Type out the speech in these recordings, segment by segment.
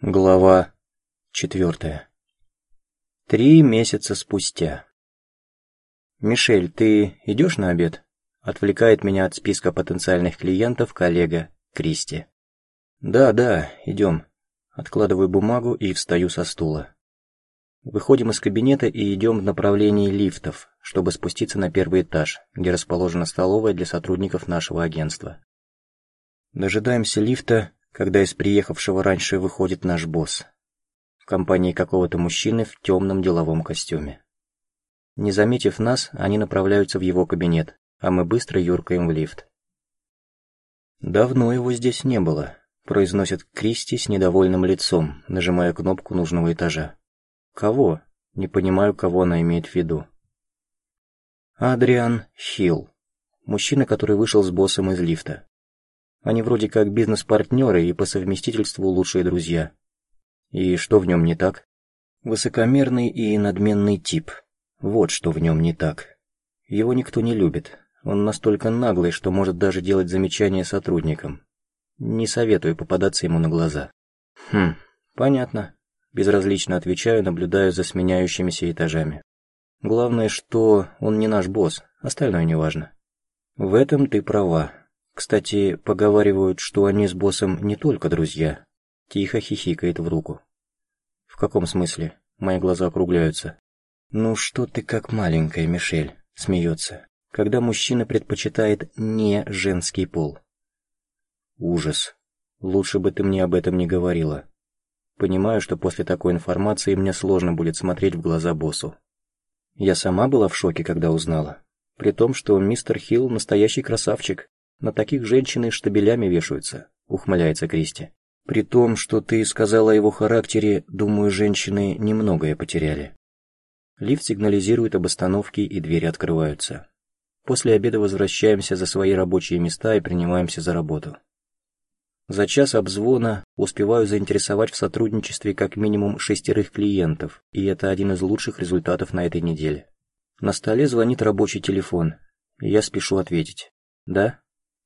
Глава четвертая. Три месяца спустя. «Мишель, ты идешь на обед?» Отвлекает меня от списка потенциальных клиентов коллега Кристи. «Да, да, идем». Откладываю бумагу и встаю со стула. Выходим из кабинета и идем в направлении лифтов, чтобы спуститься на первый этаж, где расположена столовая для сотрудников нашего агентства. Дожидаемся лифта, когда из приехавшего раньше выходит наш босс. В компании какого-то мужчины в темном деловом костюме. Не заметив нас, они направляются в его кабинет, а мы быстро юркаем в лифт. «Давно его здесь не было», — произносит Кристи с недовольным лицом, нажимая кнопку нужного этажа. «Кого?» — не понимаю, кого она имеет в виду. Адриан Хилл, мужчина, который вышел с боссом из лифта. Они вроде как бизнес-партнеры и по совместительству лучшие друзья. И что в нем не так? Высокомерный и надменный тип. Вот что в нем не так. Его никто не любит. Он настолько наглый, что может даже делать замечания сотрудникам. Не советую попадаться ему на глаза. Хм, понятно. Безразлично отвечаю, наблюдаю за сменяющимися этажами. Главное, что он не наш босс, остальное неважно. В этом ты права. Кстати, поговаривают, что они с боссом не только друзья. Тихо хихикает в руку. В каком смысле? Мои глаза округляются. Ну что ты как маленькая, Мишель, смеется. Когда мужчина предпочитает не женский пол. Ужас. Лучше бы ты мне об этом не говорила. Понимаю, что после такой информации мне сложно будет смотреть в глаза боссу. Я сама была в шоке, когда узнала. При том, что мистер Хилл настоящий красавчик, на таких женщины штабелями вешаются, ухмыляется Кристи. При том, что ты сказала о его характере, думаю, женщины немногое потеряли. Лифт сигнализирует об остановке, и двери открываются. После обеда возвращаемся за свои рабочие места и принимаемся за работу. За час обзвона успеваю заинтересовать в сотрудничестве как минимум шестерых клиентов, и это один из лучших результатов на этой неделе. На столе звонит рабочий телефон, я спешу ответить. «Да?»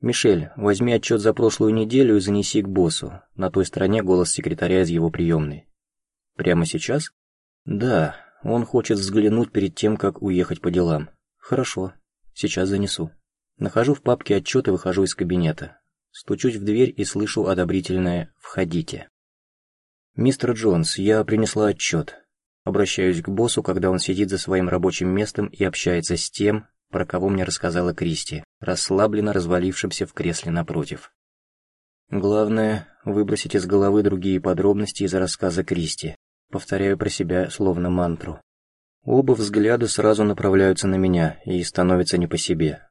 «Мишель, возьми отчет за прошлую неделю и занеси к боссу». На той стороне голос секретаря из его приемной. «Прямо сейчас?» «Да, он хочет взглянуть перед тем, как уехать по делам». «Хорошо, сейчас занесу». Нахожу в папке отчет и выхожу из кабинета. Стучусь в дверь и слышу одобрительное «Входите». «Мистер Джонс, я принесла отчет». Обращаюсь к боссу, когда он сидит за своим рабочим местом и общается с тем, про кого мне рассказала Кристи, расслабленно развалившимся в кресле напротив. Главное — выбросить из головы другие подробности из рассказа Кристи. Повторяю про себя словно мантру. Оба взгляда сразу направляются на меня и становятся не по себе.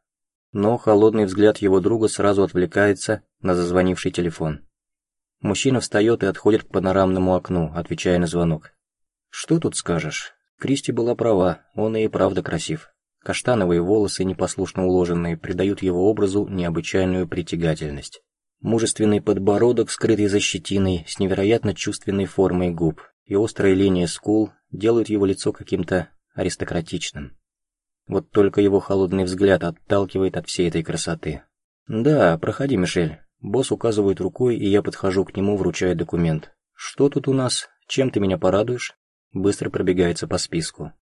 Но холодный взгляд его друга сразу отвлекается на зазвонивший телефон. Мужчина встает и отходит к панорамному окну, отвечая на звонок. «Что тут скажешь? Кристи была права, он и правда красив». Каштановые волосы, непослушно уложенные, придают его образу необычайную притягательность. Мужественный подбородок, скрытый за щетиной, с невероятно чувственной формой губ, и острая линия скул делают его лицо каким-то аристократичным. Вот только его холодный взгляд отталкивает от всей этой красоты. «Да, проходи, Мишель». Босс указывает рукой, и я подхожу к нему, вручая документ. «Что тут у нас? Чем ты меня порадуешь?» Быстро пробегается по списку.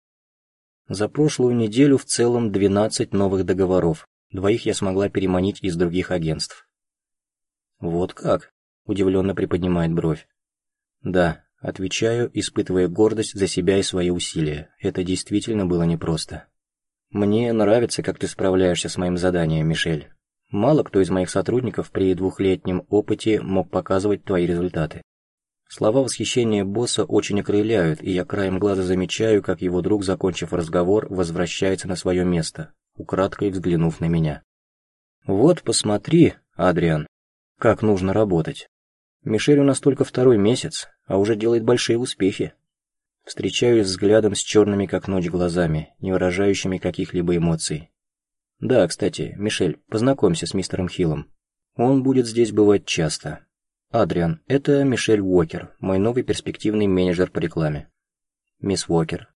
За прошлую неделю в целом 12 новых договоров, двоих я смогла переманить из других агентств. «Вот как?» – удивленно приподнимает бровь. «Да», – отвечаю, испытывая гордость за себя и свои усилия. Это действительно было непросто. «Мне нравится, как ты справляешься с моим заданием, Мишель. Мало кто из моих сотрудников при двухлетнем опыте мог показывать твои результаты. Слова восхищения босса очень окрыляют, и я краем глаза замечаю, как его друг, закончив разговор, возвращается на свое место, украдкой взглянув на меня. «Вот, посмотри, Адриан, как нужно работать. Мишель у нас только второй месяц, а уже делает большие успехи». Встречаюсь взглядом с черными как ночь глазами, не выражающими каких-либо эмоций. «Да, кстати, Мишель, познакомься с мистером Хиллом. Он будет здесь бывать часто. «Адриан, это Мишель Уокер, мой новый перспективный менеджер по рекламе». «Мисс Уокер».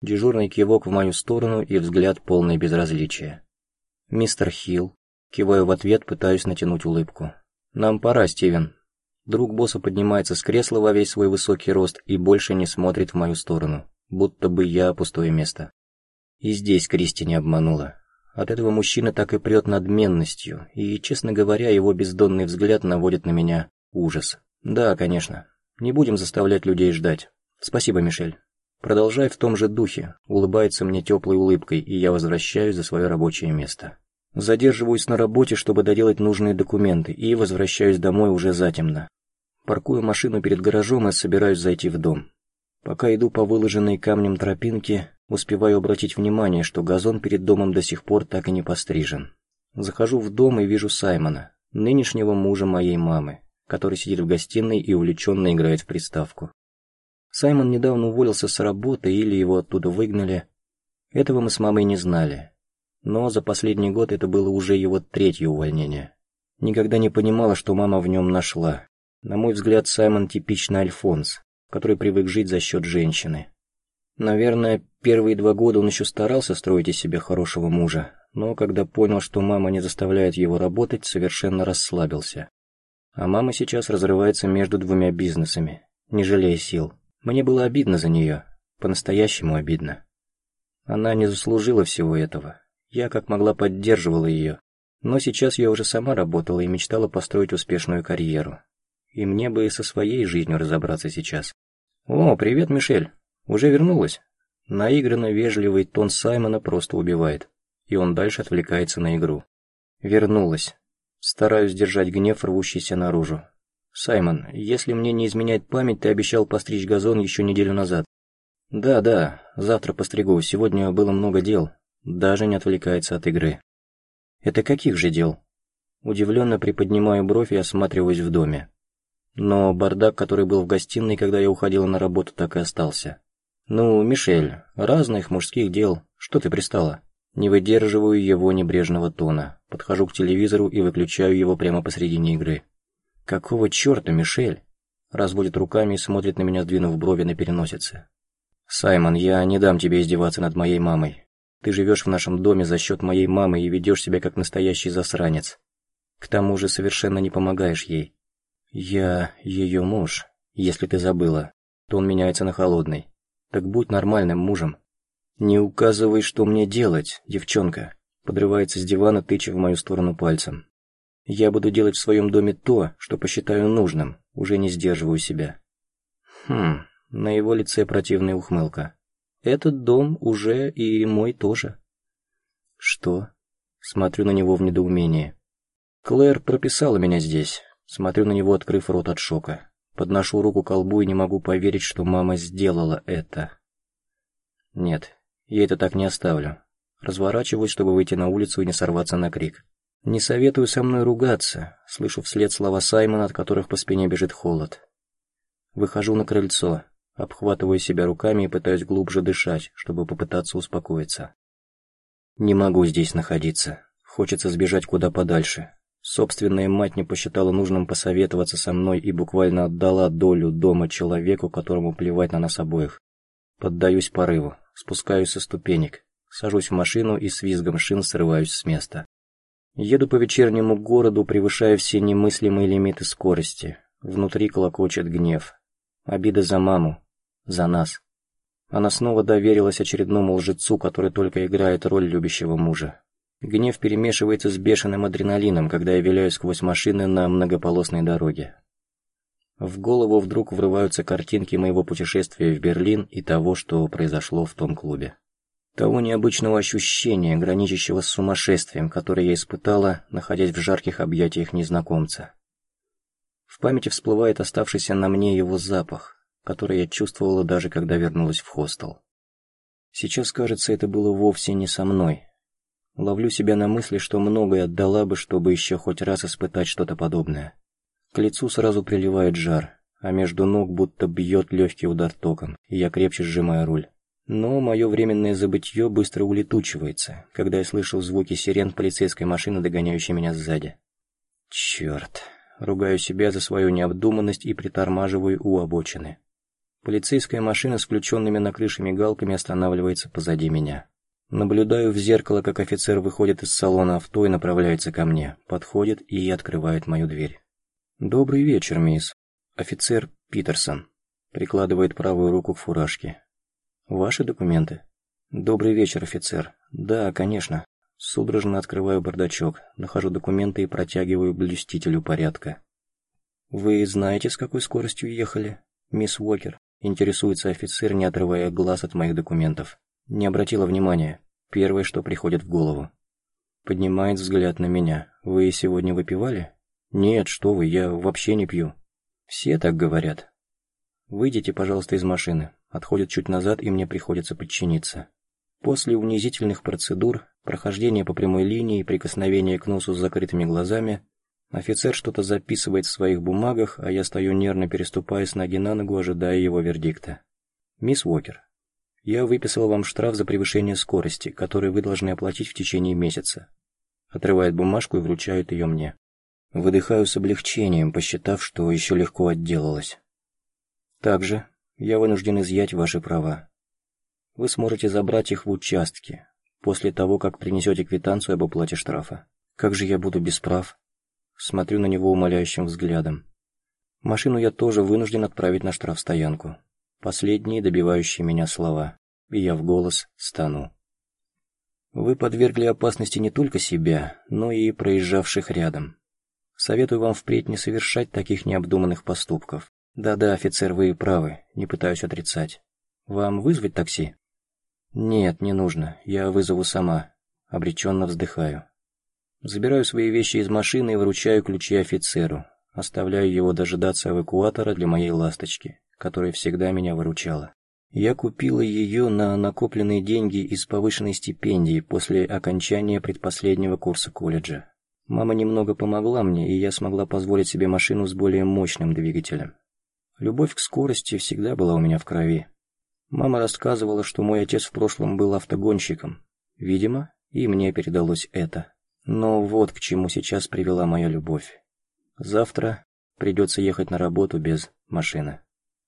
Дежурный кивок в мою сторону и взгляд полный безразличия. «Мистер Хилл». Киваю в ответ, пытаюсь натянуть улыбку. «Нам пора, Стивен». Друг босса поднимается с кресла во весь свой высокий рост и больше не смотрит в мою сторону, будто бы я пустое место. И здесь Кристи не обманула. От этого мужчина так и прет надменностью, и, честно говоря, его бездонный взгляд наводит на меня ужас. Да, конечно. Не будем заставлять людей ждать. Спасибо, Мишель. Продолжай в том же духе, улыбается мне теплой улыбкой, и я возвращаюсь за свое рабочее место. Задерживаюсь на работе, чтобы доделать нужные документы, и возвращаюсь домой уже затемно. Паркую машину перед гаражом и собираюсь зайти в дом. Пока иду по выложенной камнем тропинке, успеваю обратить внимание, что газон перед домом до сих пор так и не пострижен. Захожу в дом и вижу Саймона, нынешнего мужа моей мамы, который сидит в гостиной и увлеченно играет в приставку. Саймон недавно уволился с работы или его оттуда выгнали. Этого мы с мамой не знали. Но за последний год это было уже его третье увольнение. Никогда не понимала, что мама в нем нашла. На мой взгляд, Саймон типичный альфонс, который привык жить за счет женщины. Наверное, первые два года он еще старался строить из себя хорошего мужа, но когда понял, что мама не заставляет его работать, совершенно расслабился. А мама сейчас разрывается между двумя бизнесами, не жалея сил. Мне было обидно за нее, по-настоящему обидно. Она не заслужила всего этого. Я как могла поддерживала ее, но сейчас я уже сама работала и мечтала построить успешную карьеру. И мне бы и со своей жизнью разобраться сейчас. «О, привет, Мишель! Уже вернулась?» Наигранно вежливый тон Саймона просто убивает, и он дальше отвлекается на игру. «Вернулась. Стараюсь держать гнев, рвущийся наружу. Саймон, если мне не изменяет память, ты обещал постричь газон еще неделю назад». «Да, да, завтра постригу, сегодня было много дел». Даже не отвлекается от игры. «Это каких же дел?» Удивленно приподнимаю бровь и осматриваюсь в доме. Но бардак, который был в гостиной, когда я уходила на работу, так и остался. «Ну, Мишель, разных мужских дел. Что ты пристала?» Не выдерживаю его небрежного тона. Подхожу к телевизору и выключаю его прямо посредине игры. «Какого черта, Мишель?» Разводит руками и смотрит на меня, сдвинув брови на переносице. «Саймон, я не дам тебе издеваться над моей мамой. Ты живешь в нашем доме за счет моей мамы и ведешь себя как настоящий засранец. К тому же совершенно не помогаешь ей. «Я ее муж. Если ты забыла, то он меняется на холодный. Так будь нормальным мужем. Не указывай, что мне делать, девчонка», подрывается с дивана, тыча в мою сторону пальцем. «Я буду делать в своем доме то, что посчитаю нужным, уже не сдерживаю себя». Хм, на его лице противная ухмылка. «Этот дом уже и мой тоже». «Что?» Смотрю на него в недоумении. «Клэр прописала меня здесь, Смотрю на него, открыв рот от шока. Подношу руку к колбу и не могу поверить, что мама сделала это. Нет, я это так не оставлю. Разворачиваюсь, чтобы выйти на улицу и не сорваться на крик. Не советую со мной ругаться, слышу вслед слова Саймона, от которых по спине бежит холод. Выхожу на крыльцо, обхватываю себя руками и пытаюсь глубже дышать, чтобы попытаться успокоиться. Не могу здесь находиться. Хочется сбежать куда подальше, Собственная мать не посчитала нужным посоветоваться со мной и буквально отдала долю дома человеку, которому плевать на нас обоих. Поддаюсь порыву, спускаюсь со ступенек, сажусь в машину и с визгом шин срываюсь с места. Еду по вечернему городу, превышая все немыслимые лимиты скорости. Внутри колокочет гнев. Обида за маму. За нас. Она снова доверилась очередному лжецу, который только играет роль любящего мужа. Гнев перемешивается с бешеным адреналином, когда я виляю сквозь машины на многополосной дороге. В голову вдруг врываются картинки моего путешествия в Берлин и того, что произошло в том клубе. Того необычного ощущения, граничащего с сумасшествием, которое я испытала, находясь в жарких объятиях незнакомца. В памяти всплывает оставшийся на мне его запах, который я чувствовала даже когда вернулась в хостел. Сейчас, кажется, это было вовсе не со мной, Ловлю себя на мысли, что многое отдала бы, чтобы еще хоть раз испытать что-то подобное. К лицу сразу приливает жар, а между ног будто бьет легкий удар током, и я крепче сжимаю руль. Но мое временное забытье быстро улетучивается, когда я слышу звуки сирен полицейской машины, догоняющей меня сзади. Черт. Ругаю себя за свою необдуманность и притормаживаю у обочины. Полицейская машина с включенными на крыше мигалками останавливается позади меня. Наблюдаю в зеркало, как офицер выходит из салона авто и направляется ко мне, подходит и открывает мою дверь. «Добрый вечер, мисс. Офицер Питерсон». Прикладывает правую руку к фуражке. «Ваши документы?» «Добрый вечер, офицер. Да, конечно. Судорожно открываю бардачок, нахожу документы и протягиваю блюстителю порядка. «Вы знаете, с какой скоростью ехали?» «Мисс Уокер», — интересуется офицер, не отрывая глаз от моих документов. Не обратила внимания. Первое, что приходит в голову. Поднимает взгляд на меня. «Вы сегодня выпивали?» «Нет, что вы, я вообще не пью». «Все так говорят». «Выйдите, пожалуйста, из машины». Отходит чуть назад, и мне приходится подчиниться. После унизительных процедур, прохождения по прямой линии прикосновения к носу с закрытыми глазами, офицер что-то записывает в своих бумагах, а я стою нервно переступая с ноги на ногу, ожидая его вердикта. «Мисс Уокер, я выписал вам штраф за превышение скорости, который вы должны оплатить в течение месяца». Отрывает бумажку и вручает ее мне. Выдыхаю с облегчением, посчитав, что еще легко отделалась. Также я вынужден изъять ваши права. Вы сможете забрать их в участке, после того, как принесете квитанцию об оплате штрафа. Как же я буду без прав? Смотрю на него умоляющим взглядом. Машину я тоже вынужден отправить на штрафстоянку. Последние добивающие меня слова, и я в голос стану. Вы подвергли опасности не только себя, но и проезжавших рядом. Советую вам впредь не совершать таких необдуманных поступков. Да-да, офицер, вы правы, не пытаюсь отрицать. Вам вызвать такси? «Нет, не нужно, я вызову сама», — обреченно вздыхаю. Забираю свои вещи из машины и вручаю ключи офицеру, оставляю его дожидаться эвакуатора для моей ласточки, которая всегда меня выручала. Я купила ее на накопленные деньги из повышенной стипендии после окончания предпоследнего курса колледжа. Мама немного помогла мне, и я смогла позволить себе машину с более мощным двигателем. Любовь к скорости всегда была у меня в крови. Мама рассказывала, что мой отец в прошлом был автогонщиком. Видимо, и мне передалось это. Но вот к чему сейчас привела моя любовь. Завтра придется ехать на работу без машины.